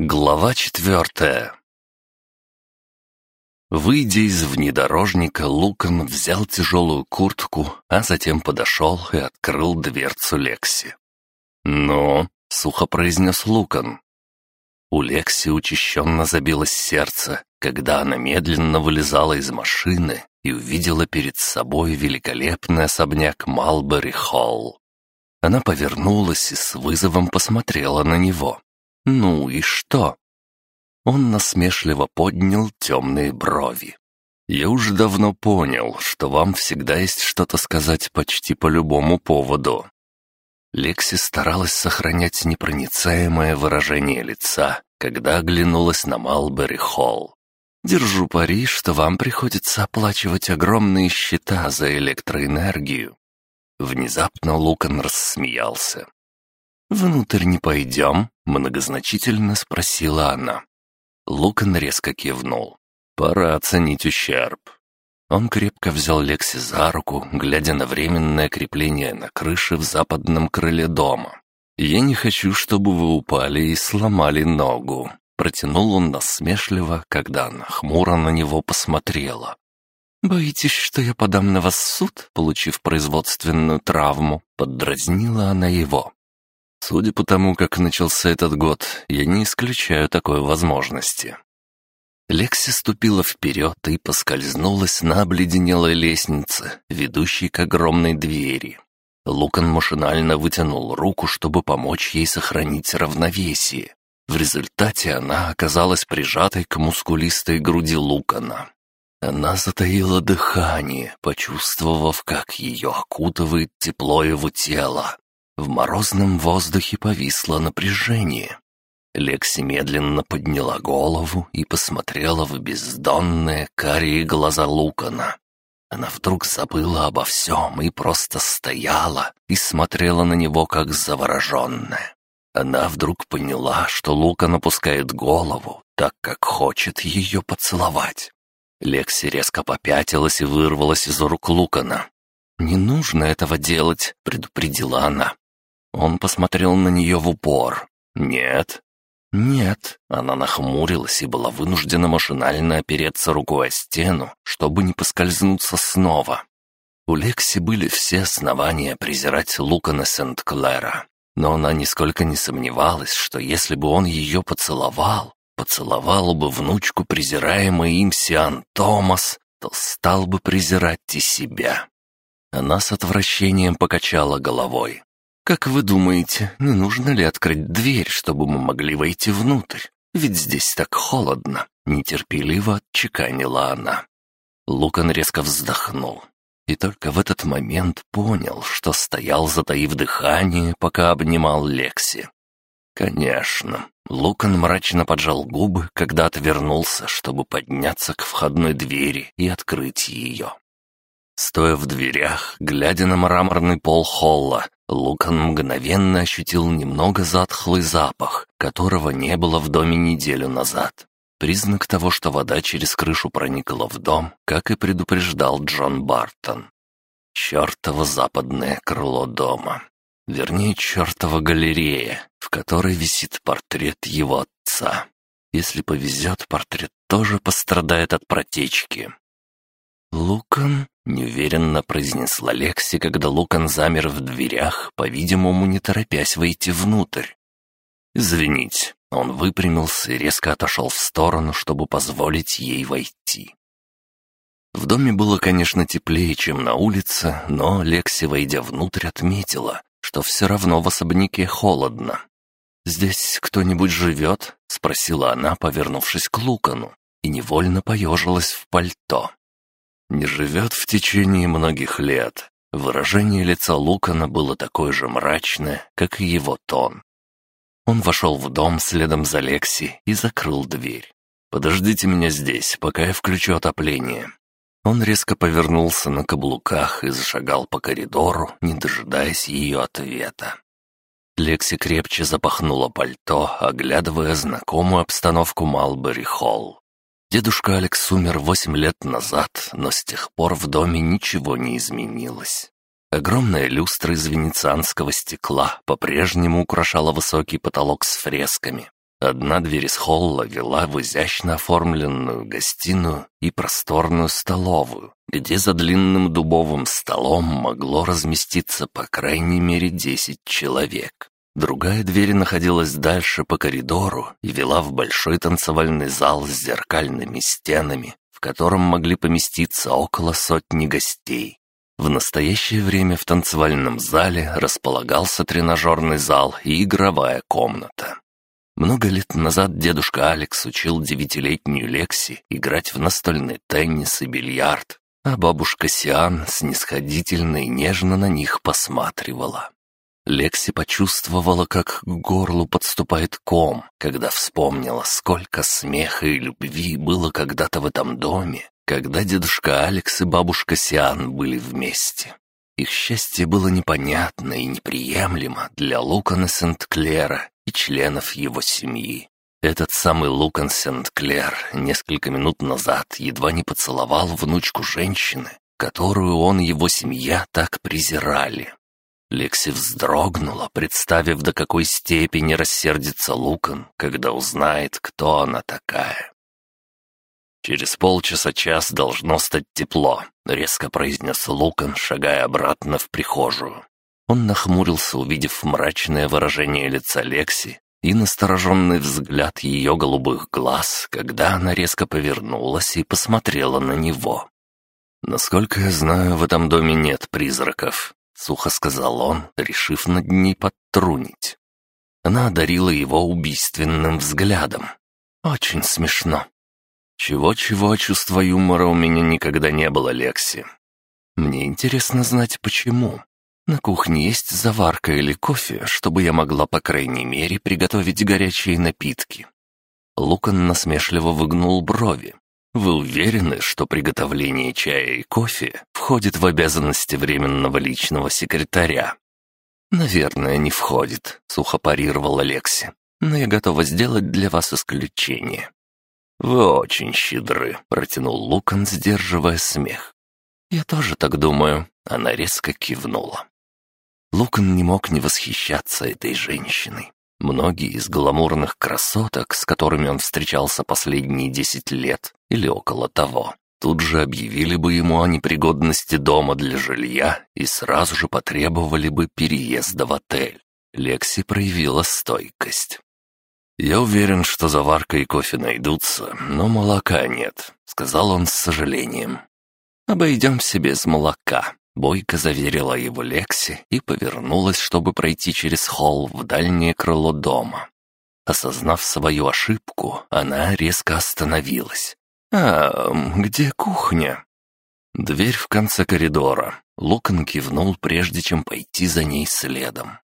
Глава четвертая Выйдя из внедорожника, Лукан взял тяжелую куртку, а затем подошел и открыл дверцу Лекси. «Ну?» — сухо произнес Лукан. У Лекси учащенно забилось сердце, когда она медленно вылезала из машины и увидела перед собой великолепный особняк Малбери-Холл. Она повернулась и с вызовом посмотрела на него. «Ну и что?» Он насмешливо поднял темные брови. «Я уже давно понял, что вам всегда есть что-то сказать почти по любому поводу». Лекси старалась сохранять непроницаемое выражение лица, когда оглянулась на Малбери-Холл. «Держу пари, что вам приходится оплачивать огромные счета за электроэнергию». Внезапно Лукан рассмеялся. «Внутрь не пойдем?» — многозначительно спросила она. Лукан резко кивнул. «Пора оценить ущерб». Он крепко взял Лекси за руку, глядя на временное крепление на крыше в западном крыле дома. «Я не хочу, чтобы вы упали и сломали ногу», — протянул он насмешливо, когда она хмуро на него посмотрела. «Боитесь, что я подам на вас суд, получив производственную травму?» — поддразнила она его. Судя по тому, как начался этот год, я не исключаю такой возможности. Лекси ступила вперед и поскользнулась на обледенелой лестнице, ведущей к огромной двери. Лукан машинально вытянул руку, чтобы помочь ей сохранить равновесие. В результате она оказалась прижатой к мускулистой груди Лукана. Она затаила дыхание, почувствовав, как ее окутывает тепло его тела. В морозном воздухе повисло напряжение. Лекси медленно подняла голову и посмотрела в бездонные карие глаза Лукана. Она вдруг забыла обо всем и просто стояла и смотрела на него как завороженная. Она вдруг поняла, что Лукан опускает голову, так как хочет ее поцеловать. Лекси резко попятилась и вырвалась из рук Лукана. «Не нужно этого делать», — предупредила она. Он посмотрел на нее в упор. «Нет». «Нет». Она нахмурилась и была вынуждена машинально опереться рукой о стену, чтобы не поскользнуться снова. У Лекси были все основания презирать Лукана Сент-Клэра, но она нисколько не сомневалась, что если бы он ее поцеловал, поцеловала бы внучку презираемой им Сиан Томас, то стал бы презирать и себя. Она с отвращением покачала головой. «Как вы думаете, не нужно ли открыть дверь, чтобы мы могли войти внутрь? Ведь здесь так холодно», — нетерпеливо отчеканила она. Лукан резко вздохнул и только в этот момент понял, что стоял, затаив дыхание, пока обнимал Лекси. «Конечно». Лукан мрачно поджал губы, когда отвернулся, чтобы подняться к входной двери и открыть ее. Стоя в дверях, глядя на мраморный пол холла, Лукан мгновенно ощутил немного затхлый запах, которого не было в доме неделю назад. Признак того, что вода через крышу проникла в дом, как и предупреждал Джон Бартон. Чертово западное крыло дома. Вернее, чертова галерея, в которой висит портрет его отца. Если повезет, портрет тоже пострадает от протечки. «Лукан?» — неуверенно произнесла Лекси, когда Лукан замер в дверях, по-видимому, не торопясь войти внутрь. «Извините». Он выпрямился и резко отошел в сторону, чтобы позволить ей войти. В доме было, конечно, теплее, чем на улице, но Лекси, войдя внутрь, отметила, что все равно в особняке холодно. «Здесь кто-нибудь живет?» — спросила она, повернувшись к Лукану, и невольно поежилась в пальто не живет в течение многих лет. Выражение лица Лукана было такое же мрачное, как и его тон. Он вошел в дом следом за Лекси и закрыл дверь. «Подождите меня здесь, пока я включу отопление». Он резко повернулся на каблуках и зашагал по коридору, не дожидаясь ее ответа. Лекси крепче запахнула пальто, оглядывая знакомую обстановку Малбери-Холл. Дедушка Алекс умер восемь лет назад, но с тех пор в доме ничего не изменилось. Огромная люстра из венецианского стекла по-прежнему украшала высокий потолок с фресками. Одна дверь из холла вела в изящно оформленную гостиную и просторную столовую, где за длинным дубовым столом могло разместиться по крайней мере десять человек. Другая дверь находилась дальше по коридору и вела в большой танцевальный зал с зеркальными стенами, в котором могли поместиться около сотни гостей. В настоящее время в танцевальном зале располагался тренажерный зал и игровая комната. Много лет назад дедушка Алекс учил девятилетнюю Лекси играть в настольный теннис и бильярд, а бабушка Сиан снисходительно и нежно на них посматривала. Лекси почувствовала, как к горлу подступает ком, когда вспомнила, сколько смеха и любви было когда-то в этом доме, когда дедушка Алекс и бабушка Сиан были вместе. Их счастье было непонятно и неприемлемо для Лукана Сент-Клера и членов его семьи. Этот самый Лукан Сент-Клер несколько минут назад едва не поцеловал внучку женщины, которую он и его семья так презирали. Лекси вздрогнула, представив, до какой степени рассердится Лукан, когда узнает, кто она такая. «Через полчаса-час должно стать тепло», — резко произнес Лукан, шагая обратно в прихожую. Он нахмурился, увидев мрачное выражение лица Лекси и настороженный взгляд ее голубых глаз, когда она резко повернулась и посмотрела на него. «Насколько я знаю, в этом доме нет призраков», — сухо сказал он, решив над ней подтрунить. Она одарила его убийственным взглядом. «Очень смешно. Чего-чего, чувства юмора у меня никогда не было, Лекси. Мне интересно знать, почему. На кухне есть заварка или кофе, чтобы я могла, по крайней мере, приготовить горячие напитки. Лукан насмешливо выгнул брови. «Вы уверены, что приготовление чая и кофе входит в обязанности временного личного секретаря?» «Наверное, не входит», — сухо парировала Лекси. «Но я готова сделать для вас исключение. «Вы очень щедры», — протянул Лукан, сдерживая смех. «Я тоже так думаю», — она резко кивнула. Лукан не мог не восхищаться этой женщиной. Многие из гламурных красоток, с которыми он встречался последние десять лет или около того, тут же объявили бы ему о непригодности дома для жилья и сразу же потребовали бы переезда в отель. Лекси проявила стойкость. «Я уверен, что заварка и кофе найдутся, но молока нет», — сказал он с сожалением. «Обойдемся без молока», — Бойко заверила его Лекси и повернулась, чтобы пройти через холл в дальнее крыло дома. Осознав свою ошибку, она резко остановилась. «А где кухня?» «Дверь в конце коридора». Лукан кивнул, прежде чем пойти за ней следом.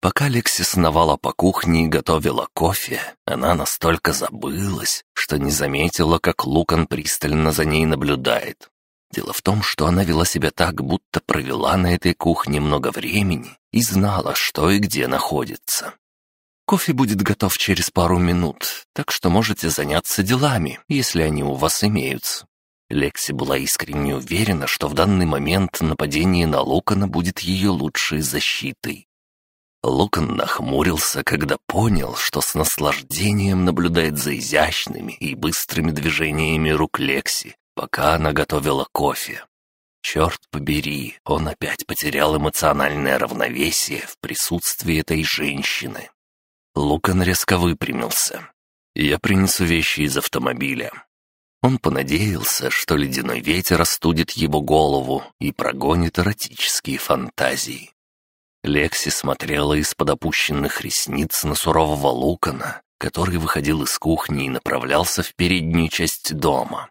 Пока Лекси сновала по кухне и готовила кофе, она настолько забылась, что не заметила, как Лукан пристально за ней наблюдает. Дело в том, что она вела себя так, будто провела на этой кухне много времени и знала, что и где находится. Кофе будет готов через пару минут, так что можете заняться делами, если они у вас имеются. Лекси была искренне уверена, что в данный момент нападение на Лукана будет ее лучшей защитой. Лукан нахмурился, когда понял, что с наслаждением наблюдает за изящными и быстрыми движениями рук Лекси, пока она готовила кофе. Черт побери, он опять потерял эмоциональное равновесие в присутствии этой женщины. Лукан резко выпрямился. «Я принесу вещи из автомобиля». Он понадеялся, что ледяной ветер остудит его голову и прогонит эротические фантазии. Лекси смотрела из-под опущенных ресниц на сурового Лукана, который выходил из кухни и направлялся в переднюю часть дома.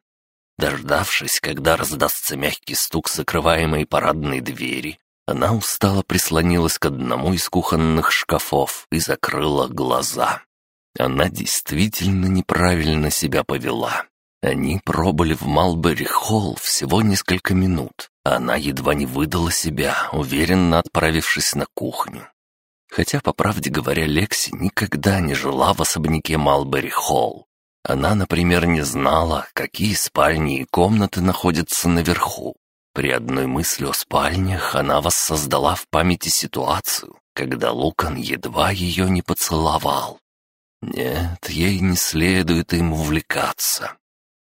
Дождавшись, когда раздастся мягкий стук закрываемой парадной двери, она устало прислонилась к одному из кухонных шкафов и закрыла глаза. Она действительно неправильно себя повела. Они пробыли в Малбери-холл всего несколько минут, она едва не выдала себя, уверенно отправившись на кухню. Хотя, по правде говоря, Лекси никогда не жила в особняке Малбери-холл. Она, например, не знала, какие спальни и комнаты находятся наверху. При одной мысли о спальнях она воссоздала в памяти ситуацию, когда Лукан едва ее не поцеловал. Нет, ей не следует им увлекаться.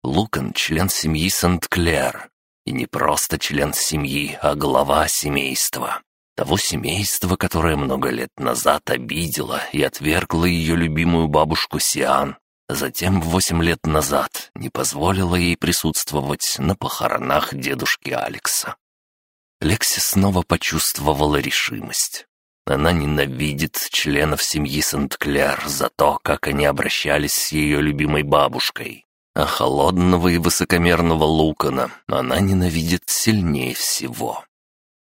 Лукан — член семьи Сент-Клер. И не просто член семьи, а глава семейства. Того семейства, которое много лет назад обидело и отвергло ее любимую бабушку Сиан, затем восемь лет назад не позволило ей присутствовать на похоронах дедушки Алекса. Лекси снова почувствовала решимость. Она ненавидит членов семьи Сент-Клер за то, как они обращались с ее любимой бабушкой. А холодного и высокомерного Лукана она ненавидит сильнее всего.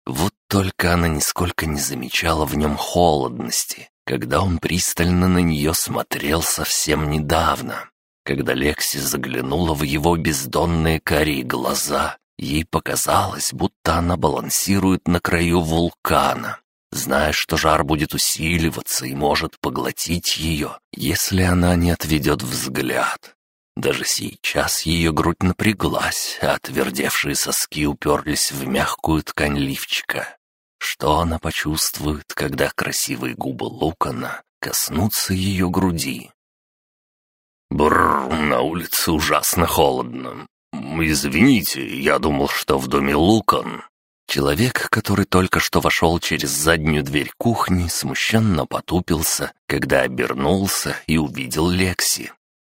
Вот только она нисколько не замечала в нем холодности, когда он пристально на нее смотрел совсем недавно. Когда Лекси заглянула в его бездонные карие глаза, ей показалось, будто она балансирует на краю вулкана, зная, что жар будет усиливаться и может поглотить ее, если она не отведет взгляд. Даже сейчас ее грудь напряглась, а отвердевшие соски уперлись в мягкую ткань лифчика. Что она почувствует, когда красивые губы Лукана коснутся ее груди? Бррр, на улице ужасно холодно. Извините, я думал, что в доме Лукан. Человек, который только что вошел через заднюю дверь кухни, смущенно потупился, когда обернулся и увидел Лекси.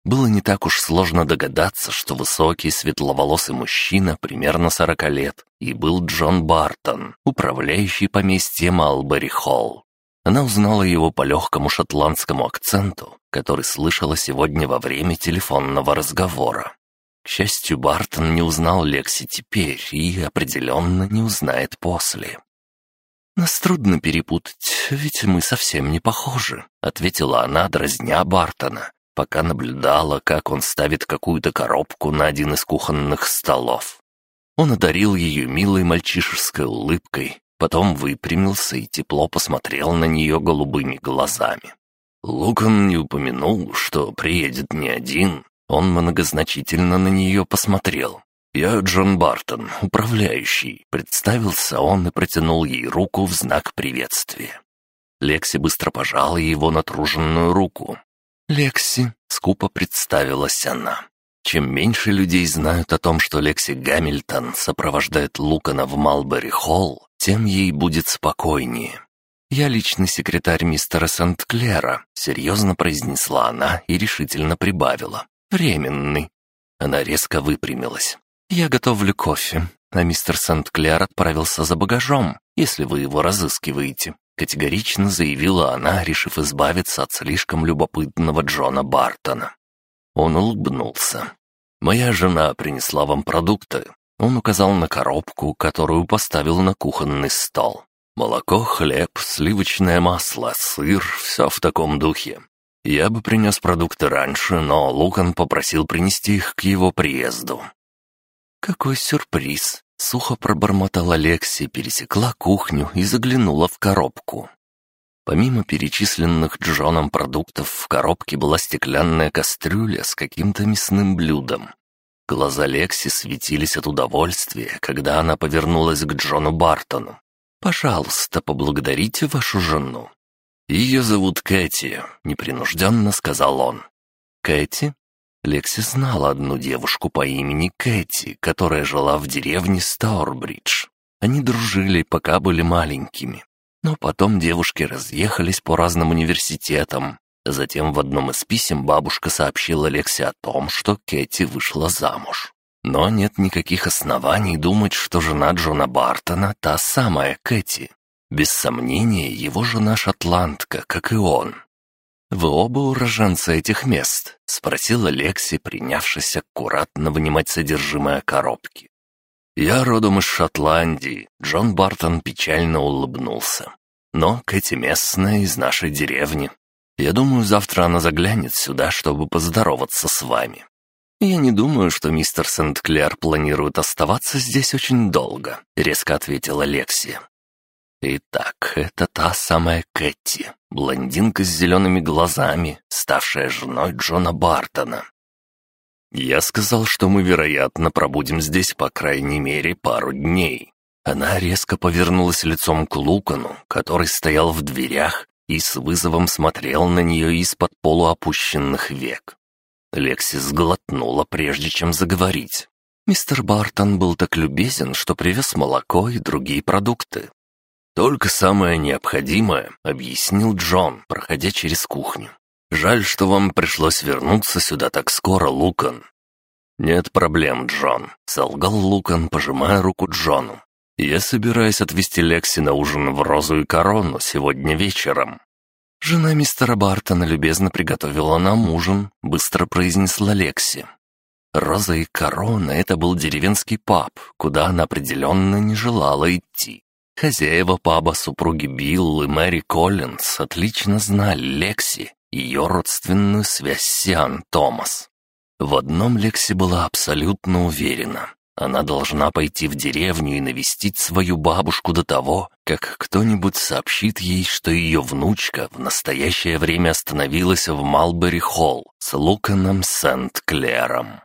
Было не так уж сложно догадаться, что высокий светловолосый мужчина примерно сорока лет и был Джон Бартон, управляющий поместьем Албери Холл. Она узнала его по легкому шотландскому акценту, который слышала сегодня во время телефонного разговора. К счастью, Бартон не узнал Лекси теперь и определенно не узнает после. «Нас трудно перепутать, ведь мы совсем не похожи», — ответила она, дразня Бартона, пока наблюдала, как он ставит какую-то коробку на один из кухонных столов. Он одарил ее милой мальчишеской улыбкой, потом выпрямился и тепло посмотрел на нее голубыми глазами. Лукан не упомянул, что приедет не один, он многозначительно на нее посмотрел. «Я Джон Бартон, управляющий», — представился он и протянул ей руку в знак приветствия. Лекси быстро пожала его натруженную руку. «Лекси», — скупо представилась она. Чем меньше людей знают о том, что Лекси Гамильтон сопровождает Лукана в Малбери-Холл, тем ей будет спокойнее. «Я личный секретарь мистера Сент-Клера», — серьезно произнесла она и решительно прибавила. «Временный». Она резко выпрямилась. «Я готовлю кофе, а мистер Сент-Клер отправился за багажом, если вы его разыскиваете», категорично заявила она, решив избавиться от слишком любопытного Джона Бартона. Он улыбнулся. «Моя жена принесла вам продукты». Он указал на коробку, которую поставил на кухонный стол. Молоко, хлеб, сливочное масло, сыр — все в таком духе. Я бы принес продукты раньше, но Лукан попросил принести их к его приезду. «Какой сюрприз!» — сухо пробормотала Лекси, пересекла кухню и заглянула в коробку. Помимо перечисленных Джоном продуктов, в коробке была стеклянная кастрюля с каким-то мясным блюдом. Глаза Лекси светились от удовольствия, когда она повернулась к Джону Бартону. «Пожалуйста, поблагодарите вашу жену. «Ее зовут Кэти», — непринужденно сказал он. «Кэти?» Лекси знала одну девушку по имени Кэти, которая жила в деревне Стаурбридж. Они дружили, пока были маленькими. Но потом девушки разъехались по разным университетам. Затем в одном из писем бабушка сообщила Лекси о том, что Кэти вышла замуж. Но нет никаких оснований думать, что жена Джона Бартона — та самая Кэти. Без сомнения, его жена шотландка, как и он. «Вы оба уроженцы этих мест?» — спросила Лекси, принявшись аккуратно вынимать содержимое коробки. «Я родом из Шотландии», — Джон Бартон печально улыбнулся. «Но Кэти местная из нашей деревни. Я думаю, завтра она заглянет сюда, чтобы поздороваться с вами. «Я не думаю, что мистер Сент-Клер планирует оставаться здесь очень долго», — резко ответила Лекси. Итак, это та самая Кэти, блондинка с зелеными глазами, ставшая женой Джона Бартона. Я сказал, что мы, вероятно, пробудем здесь по крайней мере пару дней. Она резко повернулась лицом к Лукану, который стоял в дверях, и с вызовом смотрел на нее из-под полуопущенных век. Лекси сглотнула, прежде чем заговорить. Мистер Бартон был так любезен, что привез молоко и другие продукты. «Только самое необходимое», — объяснил Джон, проходя через кухню. «Жаль, что вам пришлось вернуться сюда так скоро, Лукан». «Нет проблем, Джон», — солгал Лукан, пожимая руку Джону. «Я собираюсь отвезти Лекси на ужин в Розу и Корону сегодня вечером». «Жена мистера Бартона любезно приготовила нам ужин», — быстро произнесла Лекси. Роза и Корона — это был деревенский паб, куда она определенно не желала идти. Хозяева паба, супруги Билл и Мэри Коллинз, отлично знали Лекси, ее родственную связь Сиан Томас. В одном Лекси была абсолютно уверена. Она должна пойти в деревню и навестить свою бабушку до того, как кто-нибудь сообщит ей, что ее внучка в настоящее время остановилась в Малбери-Холл с Луканом Сент-Клером.